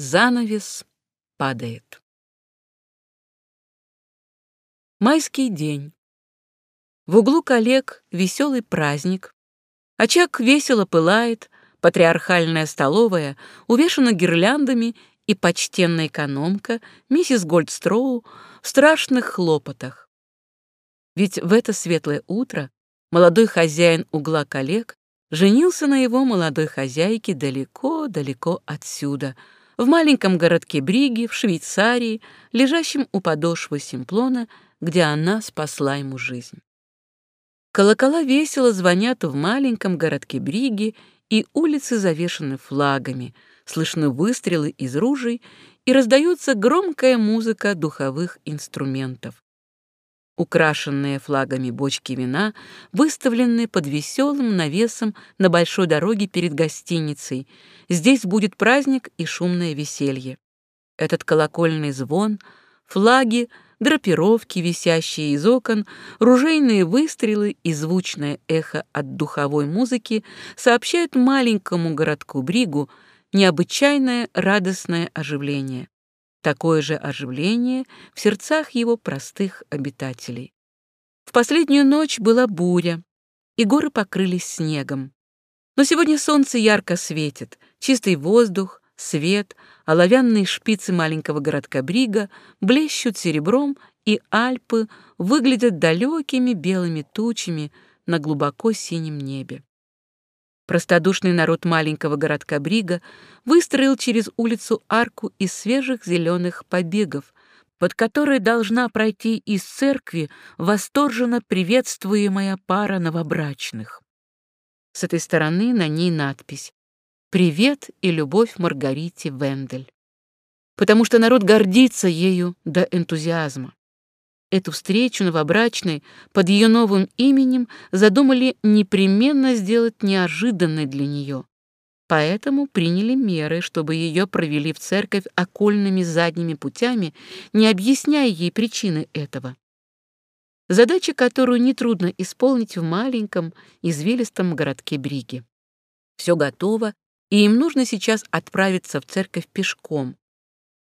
Занавес падает. Майский день. В углу коллег веселый праздник. Очаг весело пылает, патриархальная столовая увешана гирляндами и почтенная экономка, миссис Гольдстроу, в страшных хлопотах. Ведь в это светлое утро молодой хозяин угла коллег женился на его молодой хозяйке далеко-далеко отсюда — в маленьком городке Бриги, в Швейцарии, лежащем у подошвы Симплона, где она спасла ему жизнь. Колокола весело звонят в маленьком городке Бриги, и улицы завешаны флагами, слышны выстрелы из ружей, и раздается громкая музыка духовых инструментов. Украшенные флагами бочки вина, выставленные под веселым навесом на большой дороге перед гостиницей. Здесь будет праздник и шумное веселье. Этот колокольный звон, флаги, драпировки, висящие из окон, ружейные выстрелы и звучное эхо от духовой музыки сообщают маленькому городку Бригу необычайное радостное оживление такое же оживление в сердцах его простых обитателей. В последнюю ночь была буря, и горы покрылись снегом. Но сегодня солнце ярко светит, чистый воздух, свет, оловянные шпицы маленького городка Брига блещут серебром, и Альпы выглядят далекими белыми тучами на глубоко синем небе. Простодушный народ маленького городка Брига выстроил через улицу арку из свежих зеленых побегов, под которой должна пройти из церкви восторженно приветствуемая пара новобрачных. С этой стороны на ней надпись «Привет и любовь Маргарите Вендель», потому что народ гордится ею до энтузиазма. Эту встречу новобрачной под ее новым именем задумали непременно сделать неожиданной для нее. Поэтому приняли меры, чтобы ее провели в церковь окольными задними путями, не объясняя ей причины этого. Задача, которую нетрудно исполнить в маленьком, извилистом городке Бриги. Все готово, и им нужно сейчас отправиться в церковь пешком,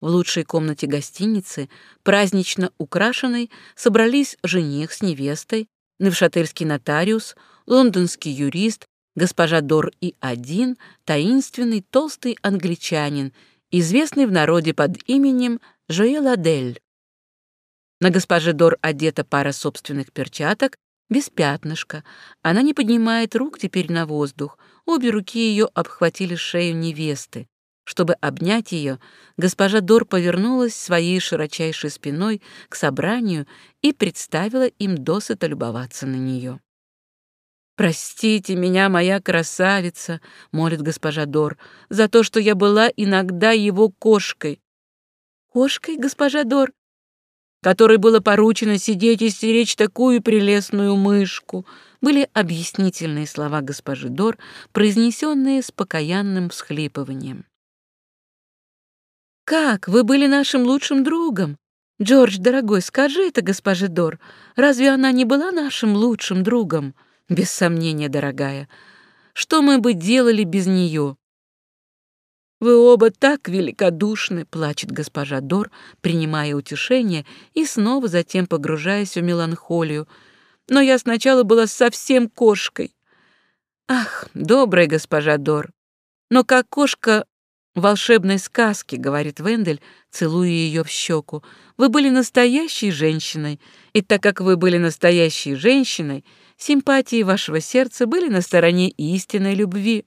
в лучшей комнате гостиницы, празднично украшенной, собрались жених с невестой, невшательский нотариус, лондонский юрист, госпожа Дор и один таинственный толстый англичанин, известный в народе под именем Жоэл Адель. На госпоже Дор одета пара собственных перчаток, без пятнышка. Она не поднимает рук теперь на воздух, обе руки ее обхватили шею невесты. Чтобы обнять ее, госпожа Дор повернулась своей широчайшей спиной к собранию и представила им досыта любоваться на нее. «Простите меня, моя красавица», — молит госпожа Дор, «за то, что я была иногда его кошкой». «Кошкой, госпожа Дор?» которой было поручено сидеть и стеречь такую прелестную мышку, были объяснительные слова госпожи Дор, произнесенные с покаянным всхлипыванием. «Как? Вы были нашим лучшим другом? Джордж, дорогой, скажи это госпоже Дор. Разве она не была нашим лучшим другом? Без сомнения, дорогая. Что мы бы делали без нее?» «Вы оба так великодушны», — плачет госпожа Дор, принимая утешение и снова затем погружаясь в меланхолию. «Но я сначала была совсем кошкой». «Ах, добрая госпожа Дор, но как кошка волшебной сказки», — говорит Вендель, целуя ее в щеку. «Вы были настоящей женщиной, и так как вы были настоящей женщиной, симпатии вашего сердца были на стороне истинной любви».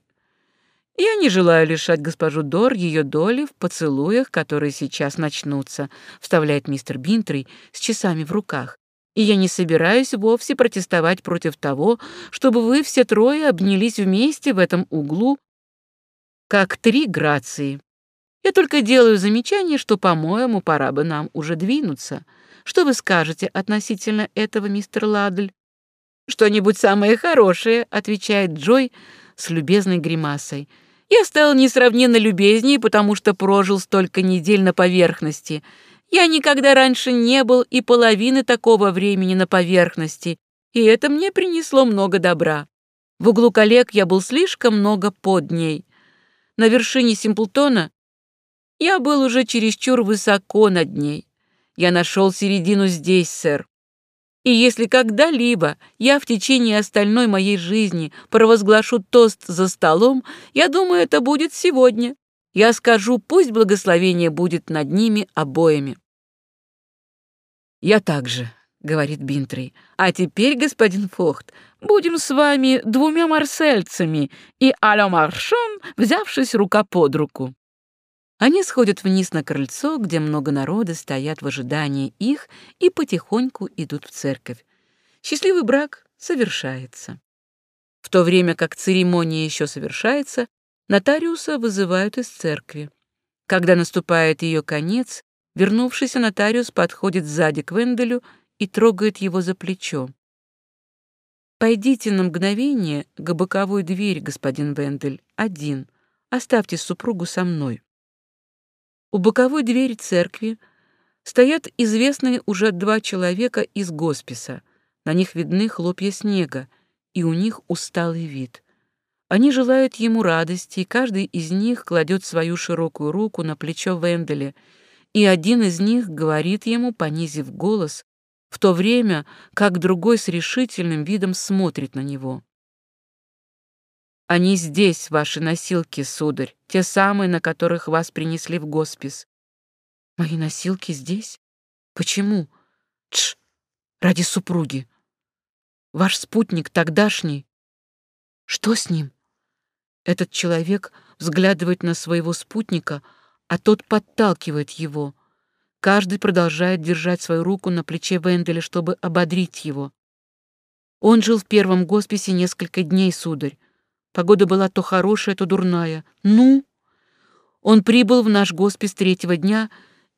«Я не желаю лишать госпожу Дор ее доли в поцелуях, которые сейчас начнутся», — вставляет мистер Бинтрей с часами в руках. «И я не собираюсь вовсе протестовать против того, чтобы вы все трое обнялись вместе в этом углу как три грации. Я только делаю замечание, что, по-моему, пора бы нам уже двинуться. Что вы скажете относительно этого, мистер Ладль? Что-нибудь самое хорошее, отвечает Джой с любезной гримасой. Я стал несравненно любезнее, потому что прожил столько недель на поверхности. Я никогда раньше не был и половины такого времени на поверхности, и это мне принесло много добра. В углу коллег я был слишком много под ней. На вершине Симплтона Я был уже чересчур высоко над ней. Я нашел середину здесь, сэр. И если когда-либо я в течение остальной моей жизни провозглашу тост за столом, я думаю, это будет сегодня. Я скажу, пусть благословение будет над ними обоими. Я также, — говорит Бинтрей. «А теперь, господин Фохт, будем с вами двумя марсельцами и аля маршон, взявшись рука под руку». Они сходят вниз на крыльцо, где много народа стоят в ожидании их и потихоньку идут в церковь. Счастливый брак совершается. В то время как церемония еще совершается, нотариуса вызывают из церкви. Когда наступает ее конец, вернувшийся нотариус подходит сзади к Венделю и трогает его за плечо. «Пойдите на мгновение к боковой двери, господин Вендель, один. Оставьте супругу со мной». У боковой двери церкви стоят известные уже два человека из госписа. На них видны хлопья снега, и у них усталый вид. Они желают ему радости, и каждый из них кладет свою широкую руку на плечо Венделя, и один из них говорит ему, понизив голос, в то время как другой с решительным видом смотрит на него. «Они здесь, ваши носилки, сударь, те самые, на которых вас принесли в госпис». «Мои носилки здесь? Почему?» «Тш! Ради супруги. Ваш спутник тогдашний. Что с ним?» Этот человек взглядывает на своего спутника, а тот подталкивает его. Каждый продолжает держать свою руку на плече Венделя, чтобы ободрить его. Он жил в первом госписе несколько дней, сударь. Погода была то хорошая, то дурная. Ну? Он прибыл в наш госпис третьего дня,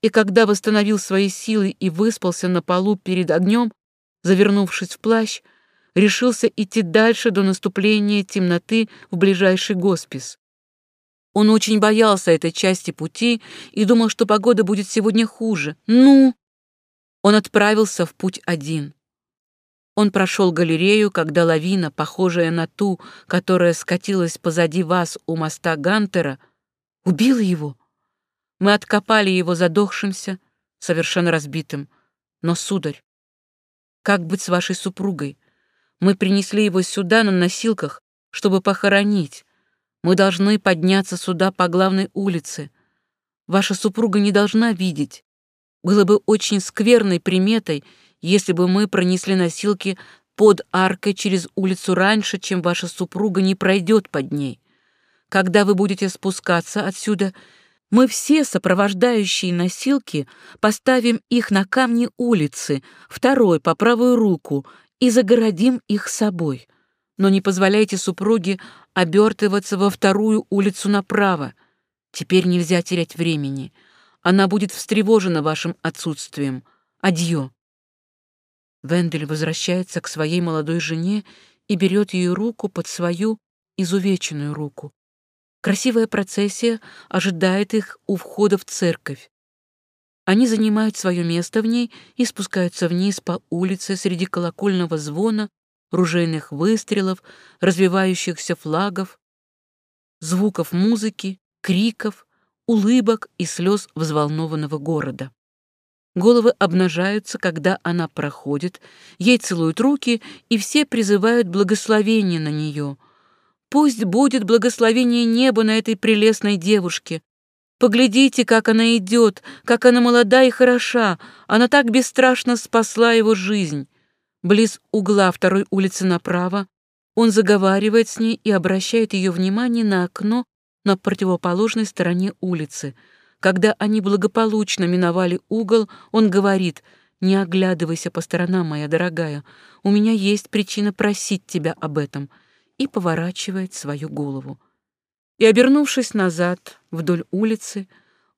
и когда восстановил свои силы и выспался на полу перед огнем, завернувшись в плащ, решился идти дальше до наступления темноты в ближайший госпис. Он очень боялся этой части пути и думал, что погода будет сегодня хуже. Ну! Он отправился в путь один. Он прошел галерею, когда лавина, похожая на ту, которая скатилась позади вас у моста Гантера, убила его. Мы откопали его задохшимся, совершенно разбитым. Но, сударь, как быть с вашей супругой? Мы принесли его сюда на носилках, чтобы похоронить. Мы должны подняться сюда по главной улице. Ваша супруга не должна видеть. Было бы очень скверной приметой, если бы мы пронесли носилки под аркой через улицу раньше, чем ваша супруга не пройдет под ней. Когда вы будете спускаться отсюда, мы все сопровождающие носилки поставим их на камни улицы, второй по правую руку, и загородим их собой но не позволяйте супруге обертываться во вторую улицу направо. Теперь нельзя терять времени. Она будет встревожена вашим отсутствием. Адьё. Вендель возвращается к своей молодой жене и берет ее руку под свою изувеченную руку. Красивая процессия ожидает их у входа в церковь. Они занимают свое место в ней и спускаются вниз по улице среди колокольного звона ружейных выстрелов, развивающихся флагов, звуков музыки, криков, улыбок и слез взволнованного города. Головы обнажаются, когда она проходит, ей целуют руки, и все призывают благословение на нее. Пусть будет благословение неба на этой прелестной девушке. Поглядите, как она идет, как она молода и хороша, она так бесстрашно спасла его жизнь. Близ угла второй улицы направо он заговаривает с ней и обращает ее внимание на окно на противоположной стороне улицы. Когда они благополучно миновали угол, он говорит «Не оглядывайся по сторонам, моя дорогая, у меня есть причина просить тебя об этом», и поворачивает свою голову. И, обернувшись назад вдоль улицы,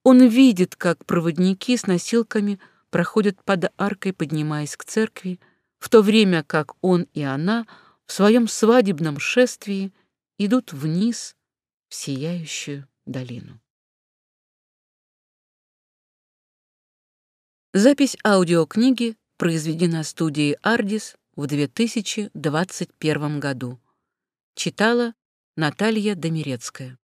он видит, как проводники с носилками проходят под аркой, поднимаясь к церкви, в то время как он и она в своем свадебном шествии идут вниз в сияющую долину. Запись аудиокниги произведена студией «Ардис» в 2021 году. Читала Наталья Домирецкая.